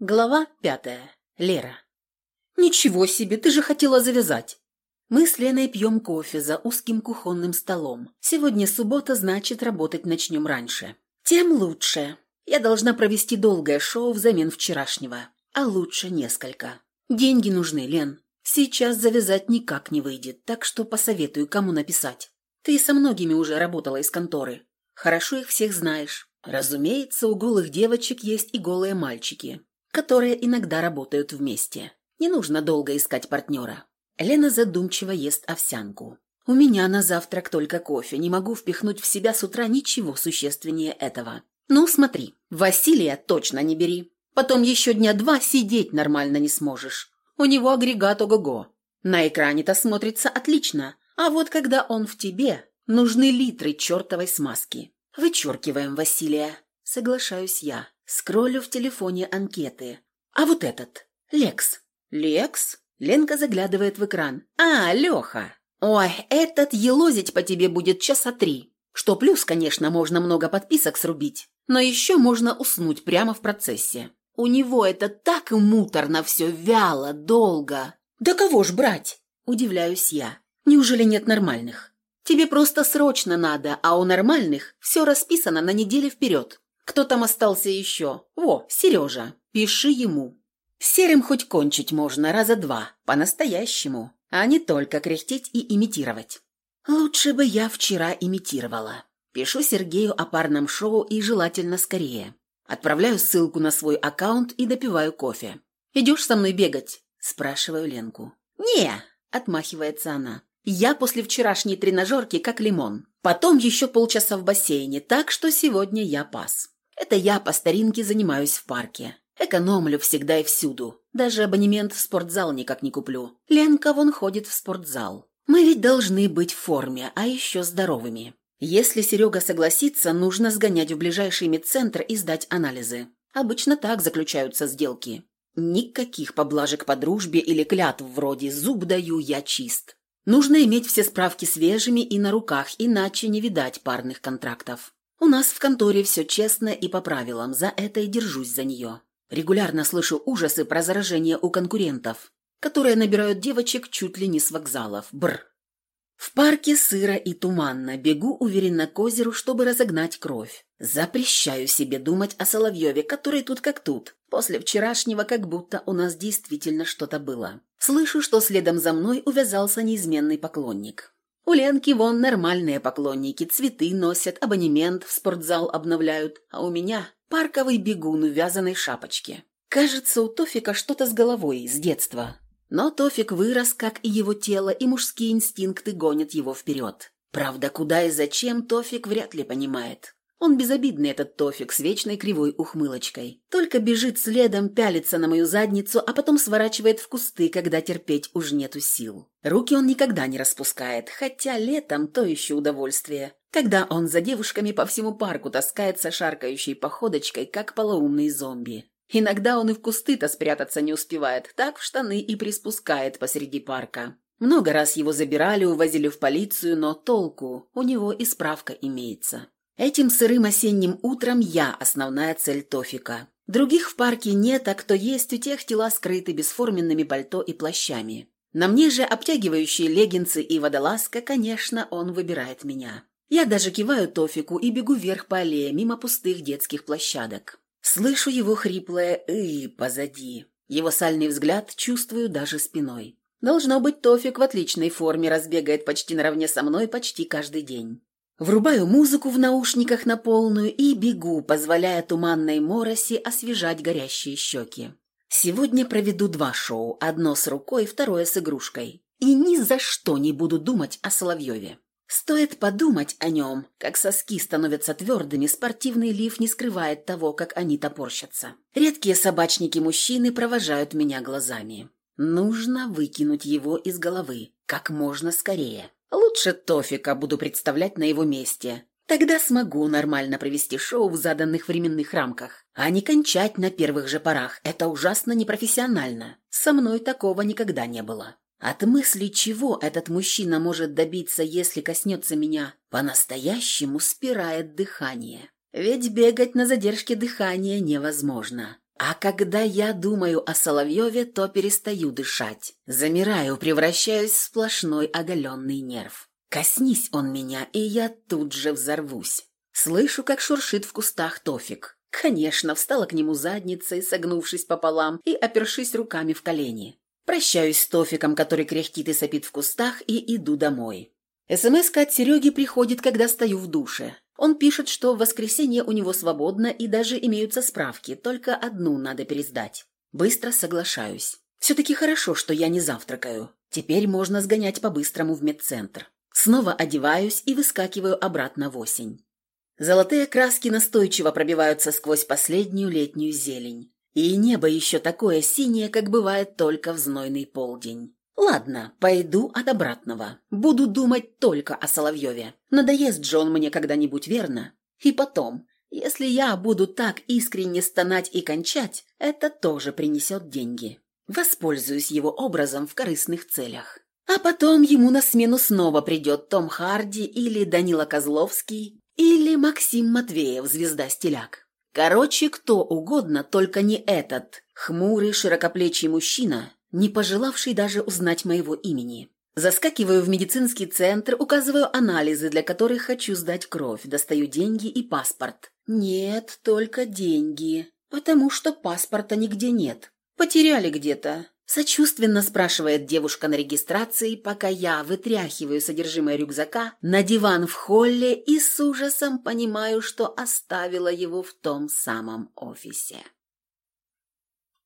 Глава пятая. Лера. «Ничего себе, ты же хотела завязать!» Мы с Леной пьем кофе за узким кухонным столом. Сегодня суббота, значит, работать начнем раньше. Тем лучше. Я должна провести долгое шоу взамен вчерашнего. А лучше несколько. Деньги нужны, Лен. Сейчас завязать никак не выйдет, так что посоветую, кому написать. Ты со многими уже работала из конторы. Хорошо их всех знаешь. Разумеется, у голых девочек есть и голые мальчики которые иногда работают вместе. Не нужно долго искать партнера. Лена задумчиво ест овсянку. У меня на завтрак только кофе, не могу впихнуть в себя с утра ничего существеннее этого. Ну, смотри, Василия точно не бери. Потом еще дня два сидеть нормально не сможешь. У него агрегат ого-го. На экране-то смотрится отлично, а вот когда он в тебе, нужны литры чертовой смазки. Вычеркиваем Василия. Соглашаюсь я. Скроллю в телефоне анкеты. А вот этот. Лекс. Лекс? Ленка заглядывает в экран. А, Леха. Ой, этот елозить по тебе будет часа три. Что плюс, конечно, можно много подписок срубить. Но еще можно уснуть прямо в процессе. У него это так муторно все, вяло, долго. Да кого ж брать? Удивляюсь я. Неужели нет нормальных? Тебе просто срочно надо, а у нормальных все расписано на неделю вперед. Кто там остался еще? Во, Сережа. Пиши ему. Серым хоть кончить можно раза два, по-настоящему, а не только кряхтеть и имитировать. Лучше бы я вчера имитировала. Пишу Сергею о парном шоу и желательно скорее. Отправляю ссылку на свой аккаунт и допиваю кофе. «Идешь со мной бегать?» – спрашиваю Ленку. «Не», – отмахивается она. «Я после вчерашней тренажерки как лимон. Потом еще полчаса в бассейне, так что сегодня я пас». Это я по старинке занимаюсь в парке. Экономлю всегда и всюду. Даже абонемент в спортзал никак не куплю. Ленка вон ходит в спортзал. Мы ведь должны быть в форме, а еще здоровыми. Если Серега согласится, нужно сгонять в ближайший медцентр и сдать анализы. Обычно так заключаются сделки. Никаких поблажек по дружбе или клятв вроде «зуб даю, я чист». Нужно иметь все справки свежими и на руках, иначе не видать парных контрактов. У нас в конторе все честно и по правилам, за это и держусь за нее. Регулярно слышу ужасы про заражение у конкурентов, которые набирают девочек чуть ли не с вокзалов. Бр. В парке сыро и туманно, бегу уверенно к озеру, чтобы разогнать кровь. Запрещаю себе думать о Соловьеве, который тут как тут. После вчерашнего как будто у нас действительно что-то было. Слышу, что следом за мной увязался неизменный поклонник. У Ленки вон нормальные поклонники, цветы носят, абонемент в спортзал обновляют, а у меня парковый бегун в вязаной шапочке. Кажется, у Тофика что-то с головой, с детства. Но Тофик вырос, как и его тело, и мужские инстинкты гонят его вперед. Правда, куда и зачем Тофик вряд ли понимает. Он безобидный, этот Тофик, с вечной кривой ухмылочкой. Только бежит следом, пялится на мою задницу, а потом сворачивает в кусты, когда терпеть уж нету сил. Руки он никогда не распускает, хотя летом то еще удовольствие. Когда он за девушками по всему парку таскается шаркающей походочкой, как полоумный зомби. Иногда он и в кусты-то спрятаться не успевает, так в штаны и приспускает посреди парка. Много раз его забирали, увозили в полицию, но толку, у него и справка имеется. Этим сырым осенним утром я основная цель Тофика. Других в парке нет, а кто есть, у тех тела скрыты бесформенными пальто и плащами. На мне же обтягивающие леггинсы и водолазка, конечно, он выбирает меня. Я даже киваю Тофику и бегу вверх по аллее, мимо пустых детских площадок. Слышу его хриплое «ы» позади. Его сальный взгляд чувствую даже спиной. Должно быть, Тофик в отличной форме разбегает почти наравне со мной почти каждый день. Врубаю музыку в наушниках на полную и бегу, позволяя туманной мороси освежать горящие щеки. Сегодня проведу два шоу, одно с рукой, второе с игрушкой. И ни за что не буду думать о Соловьеве. Стоит подумать о нем, как соски становятся твердыми, спортивный лиф не скрывает того, как они топорщатся. Редкие собачники-мужчины провожают меня глазами. Нужно выкинуть его из головы как можно скорее. Лучше Тофика буду представлять на его месте. Тогда смогу нормально провести шоу в заданных временных рамках, а не кончать на первых же порах. Это ужасно непрофессионально. Со мной такого никогда не было. От мысли, чего этот мужчина может добиться, если коснется меня, по-настоящему спирает дыхание. Ведь бегать на задержке дыхания невозможно. А когда я думаю о Соловьеве, то перестаю дышать. Замираю, превращаюсь в сплошной оголенный нерв. Коснись он меня, и я тут же взорвусь. Слышу, как шуршит в кустах Тофик. Конечно, встала к нему задницей, согнувшись пополам и опершись руками в колени. Прощаюсь с Тофиком, который кряхтит и сопит в кустах, и иду домой. СМС от Сереги приходит, когда стою в душе. Он пишет, что в воскресенье у него свободно и даже имеются справки, только одну надо пересдать. Быстро соглашаюсь. Все-таки хорошо, что я не завтракаю. Теперь можно сгонять по-быстрому в медцентр. Снова одеваюсь и выскакиваю обратно в осень. Золотые краски настойчиво пробиваются сквозь последнюю летнюю зелень. И небо еще такое синее, как бывает только в знойный полдень. Ладно, пойду от обратного. Буду думать только о Соловьеве. Надоест же он мне когда-нибудь, верно? И потом, если я буду так искренне стонать и кончать, это тоже принесет деньги. Воспользуюсь его образом в корыстных целях. А потом ему на смену снова придет Том Харди или Данила Козловский, или Максим Матвеев, звезда-стиляк. Короче, кто угодно, только не этот хмурый, широкоплечий мужчина, не пожелавший даже узнать моего имени. Заскакиваю в медицинский центр, указываю анализы, для которых хочу сдать кровь, достаю деньги и паспорт. Нет, только деньги, потому что паспорта нигде нет. Потеряли где-то. Сочувственно спрашивает девушка на регистрации, пока я вытряхиваю содержимое рюкзака на диван в холле и с ужасом понимаю, что оставила его в том самом офисе.